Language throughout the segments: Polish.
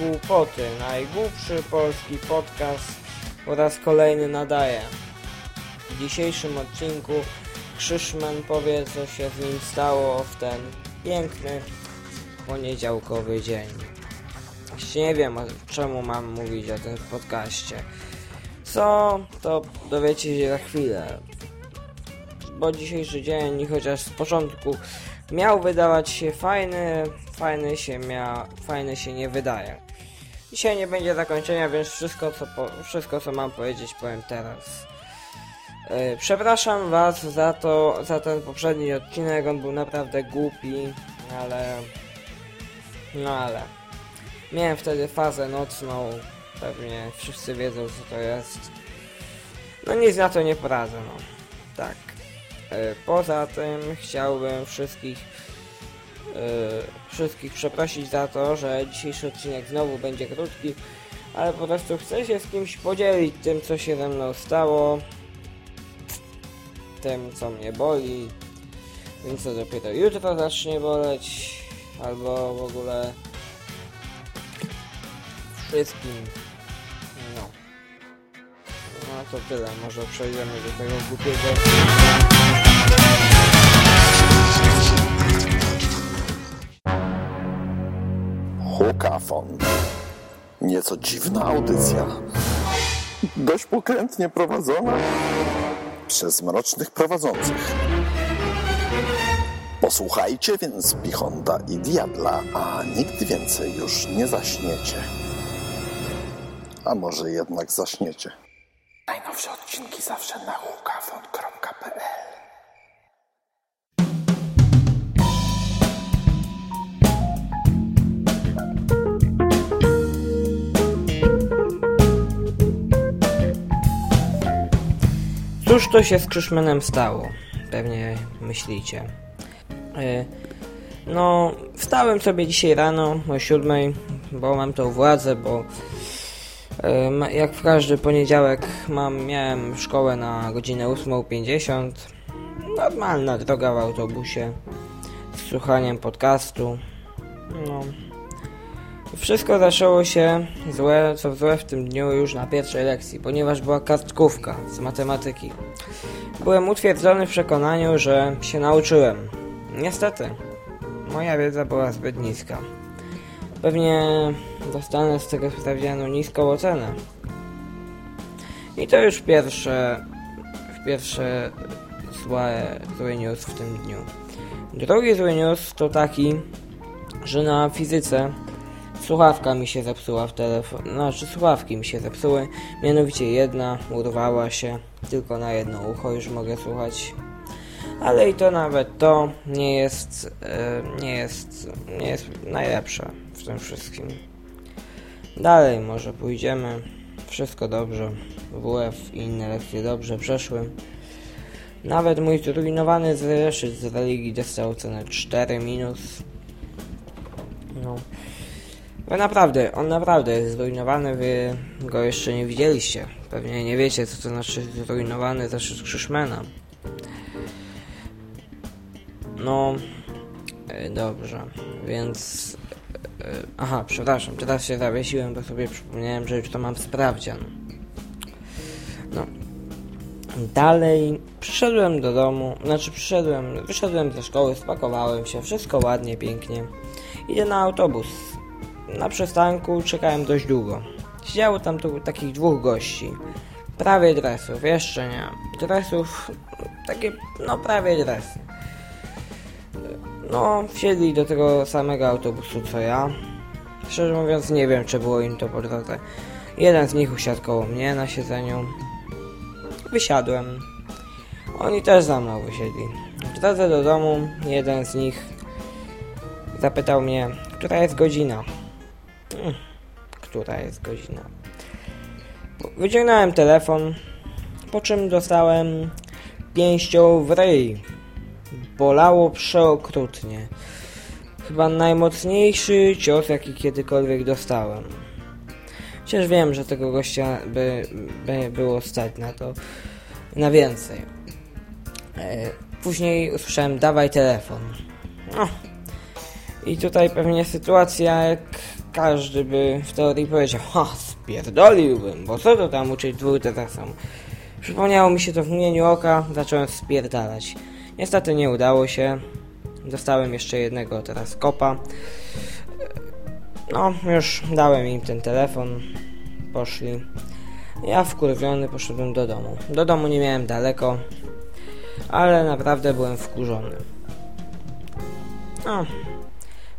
głupoty. Najgłupszy polski podcast po raz kolejny nadaje. W dzisiejszym odcinku Krzyszman powie, co się z nim stało w ten piękny poniedziałkowy dzień. Jeszcze nie wiem, czemu mam mówić o tym podcaście. Co, to dowiecie się za chwilę. Bo dzisiejszy dzień, chociaż z początku miał wydawać się fajny, fajny się, mia, fajny się nie wydaje. Dzisiaj nie będzie zakończenia, więc wszystko co, po, wszystko, co mam powiedzieć, powiem teraz. Yy, przepraszam Was za to, za ten poprzedni odcinek, on był naprawdę głupi, ale... No ale... Miałem wtedy fazę nocną, pewnie wszyscy wiedzą co to jest. No nic na to nie poradzę, no. Tak. Yy, poza tym chciałbym wszystkich wszystkich przeprosić za to, że dzisiejszy odcinek znowu będzie krótki, ale po prostu chcę się z kimś podzielić tym, co się ze mną stało, tym, co mnie boli, tym, co dopiero jutro zacznie boleć, albo w ogóle wszystkim. No. No to tyle, może przejdziemy do tego głupiego. Hukafon. Nieco dziwna audycja. Dość pokrętnie prowadzona przez mrocznych prowadzących. Posłuchajcie więc Pichonda i Diabla, a nigdy więcej już nie zaśniecie. A może jednak zaśniecie. Najnowsze odcinki zawsze na hukafon.pl Cóż to się z Krzyszmanem stało? Pewnie myślicie. Yy, no, wstałem sobie dzisiaj rano o siódmej, bo mam tą władzę, bo yy, jak w każdy poniedziałek mam, miałem szkołę na godzinę 8.50. Normalna droga w autobusie z słuchaniem podcastu. No. Wszystko zaczęło się złe, co złe w tym dniu już na pierwszej lekcji, ponieważ była kartkówka z matematyki. Byłem utwierdzony w przekonaniu, że się nauczyłem. Niestety, moja wiedza była zbyt niska. Pewnie dostanę z tego sprawdzianu niską ocenę. I to już pierwsze, pierwsze złe, zły news w tym dniu. Drugi zły news to taki, że na fizyce słuchawka mi się zepsuła w telefon. Znaczy słuchawki mi się zepsuły. Mianowicie jedna urwała się. Tylko na jedno ucho już mogę słuchać. Ale i to nawet to nie jest, e, nie jest, nie jest najlepsze w tym wszystkim. Dalej może pójdziemy. Wszystko dobrze. WF i inne lekcje dobrze przeszły. Nawet mój zrujnowany zeszyt z religii dostał ocenę 4 minus. No. No naprawdę, on naprawdę jest zrujnowany, wy go jeszcze nie widzieliście. Pewnie nie wiecie, co to znaczy zrujnowany zeszyt Krzyszmana. No, e, dobrze, więc... E, aha, przepraszam, teraz się zawiesiłem, bo sobie przypomniałem, że już to mam sprawdzian. No. Dalej przyszedłem do domu, znaczy przyszedłem, wyszedłem ze szkoły, spakowałem się, wszystko ładnie, pięknie. Idę na autobus na przystanku czekałem dość długo. Siedziało tam tu takich dwóch gości. Prawie dresów, jeszcze nie. Dresów, takie, no prawie dresy. No, wsiedli do tego samego autobusu co ja. Szczerze mówiąc, nie wiem, czy było im to po drodze. Jeden z nich usiadł koło mnie na siedzeniu. Wysiadłem. Oni też za mną wysiedli. W drodze do domu jeden z nich zapytał mnie, która jest godzina. Która jest godzina? Wyciągnąłem telefon, po czym dostałem pięścią w ryj. Bolało przeokrutnie. Chyba najmocniejszy cios, jaki kiedykolwiek dostałem. Chociaż wiem, że tego gościa by, by było stać na to na więcej. E, później usłyszałem, dawaj telefon. No. I tutaj pewnie sytuacja jak każdy by w teorii powiedział, ha, spierdoliłbym, bo co to tam uczyć dwóch teraz Przypomniało mi się to w mgnieniu oka, zacząłem spierdalać. Niestety nie udało się. Dostałem jeszcze jednego teraz kopa. No, już dałem im ten telefon. Poszli. Ja wkurwiony poszedłem do domu. Do domu nie miałem daleko, ale naprawdę byłem wkurzony. No,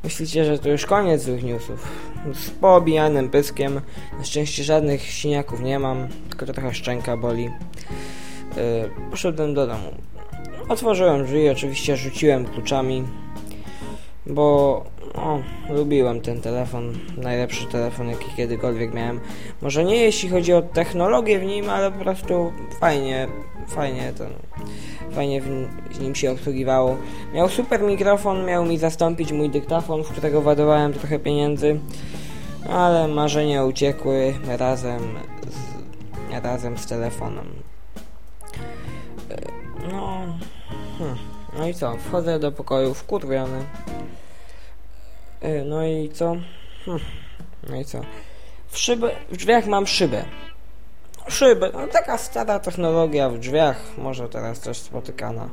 myślicie, że to już koniec złych newsów. Z poobijanym pyskiem. Na szczęście żadnych siniaków nie mam, tylko trochę szczęka boli. Yy, poszedłem do domu. Otworzyłem drzwi, oczywiście rzuciłem kluczami, bo o, lubiłem ten telefon, najlepszy telefon jaki kiedykolwiek miałem. Może nie jeśli chodzi o technologię w nim, ale po prostu fajnie, fajnie ten, fajnie w nim się obsługiwało. Miał super mikrofon, miał mi zastąpić mój dyktafon, w którego ładowałem trochę pieniędzy, ale marzenia uciekły razem z, razem z telefonem. No, hmm. no i co? Wchodzę do pokoju wkurwiony. No i co? Hmm. No i co? W, szybę, w drzwiach mam szybę. Szybę, no taka stara technologia w drzwiach, może teraz też spotykana.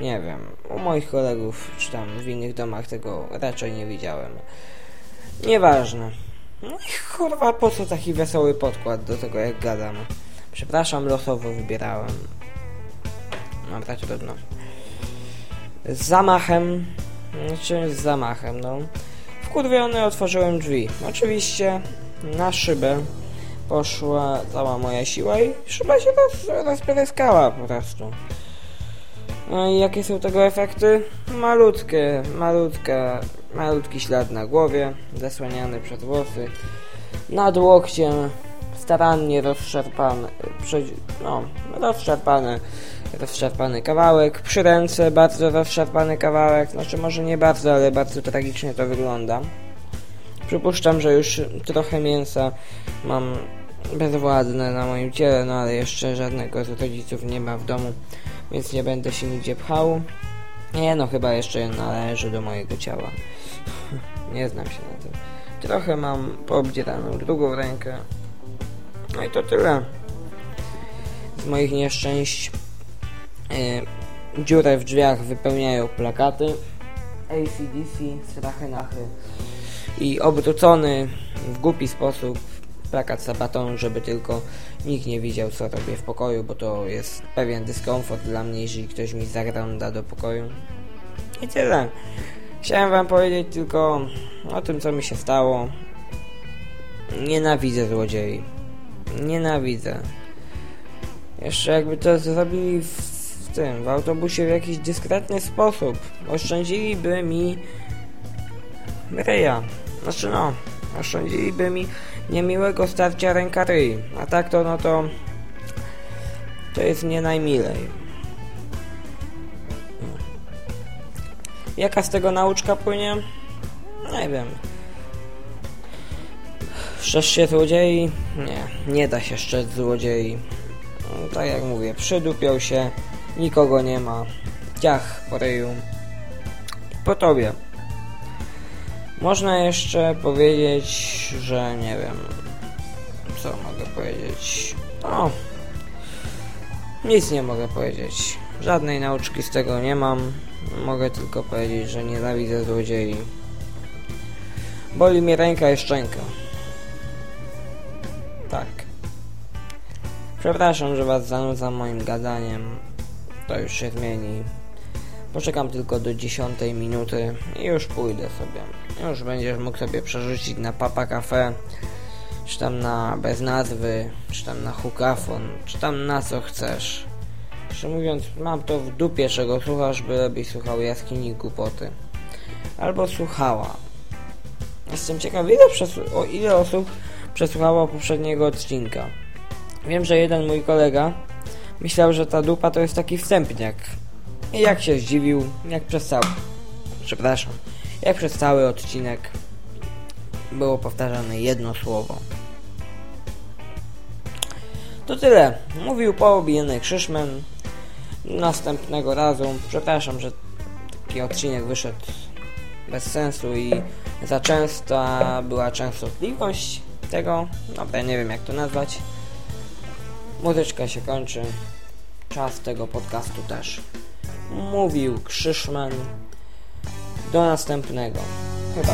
Nie wiem, u moich kolegów, czy tam w innych domach tego raczej nie widziałem. Nieważne. No i kurwa, po co taki wesoły podkład do tego jak gadam? Przepraszam, losowo wybierałem. Mam tak trudno. Z zamachem, znaczy z zamachem, no. Wkurwiony otworzyłem drzwi. Oczywiście na szybę poszła cała moja siła i szyba się roz, rozpryskała po prostu. No i jakie są tego efekty? Malutkie, malutka, malutki ślad na głowie, zasłaniany przez włosy, nad łokciem starannie rozszarpany, no, rozszarpany, rozszarpany kawałek, przy ręce bardzo rozszarpany kawałek, znaczy może nie bardzo, ale bardzo tragicznie to wygląda. Przypuszczam, że już trochę mięsa mam bezwładne na moim ciele, no ale jeszcze żadnego z rodziców nie ma w domu, więc nie będę się nigdzie pchał. Nie no, chyba jeszcze należy do mojego ciała. nie znam się na tym. Trochę mam poobdzieraną drugą rękę, no i to tyle z moich nieszczęść. Yy, dziurę w drzwiach wypełniają plakaty ACDC, strachy nachy i obrócony w głupi sposób plakat Sabaton, żeby tylko nikt nie widział co robię w pokoju, bo to jest pewien dyskomfort dla mnie, jeżeli ktoś mi zagląda do pokoju. I tyle. Chciałem wam powiedzieć tylko o tym, co mi się stało. Nienawidzę złodziei. Nienawidzę. Jeszcze jakby to zrobili w tym, w autobusie w jakiś dyskretny sposób. Oszczędziliby mi ryja. Znaczy no, oszczędziliby mi niemiłego starcia ręka ryj. A tak to no to to jest nie najmilej. Jaka z tego nauczka płynie? Nie wiem. Szczerz się złodziei? Nie, nie da się szczec złodziei. No, tak jak mówię, przydupiał się, nikogo nie ma. Ciach po ryju. Po tobie. Można jeszcze powiedzieć, że nie wiem. Co mogę powiedzieć? No. Nic nie mogę powiedzieć. Żadnej nauczki z tego nie mam. Mogę tylko powiedzieć, że nienawidzę złodziei. Boli mnie ręka i szczęka. Tak. Przepraszam, że was zanudzam moim gadaniem. To już się zmieni. Poczekam tylko do 10 minuty i już pójdę sobie. Już będziesz mógł sobie przerzucić na Papa Cafe, czy tam na bez nazwy, czy tam na hukafon, czy tam na co chcesz. Jeszcze mówiąc, mam to w dupie, czego słuchasz, bylebyś słuchał jaskini głupoty. Albo słuchała. Jestem ciekaw, ile o ile osób przesłuchało poprzedniego odcinka. Wiem, że jeden mój kolega myślał, że ta dupa to jest taki wstępniak. I jak się zdziwił, jak przez cały... Przepraszam. Jak przez cały odcinek było powtarzane jedno słowo. To tyle. Mówił poobijany Krzyszmen. Następnego razu. Przepraszam, że taki odcinek wyszedł bez sensu i za częsta była częstotliwość tego, no ja nie wiem jak to nazwać. Muzyczka się kończy, czas tego podcastu też. Mówił Krzyszman. Do następnego. Chyba.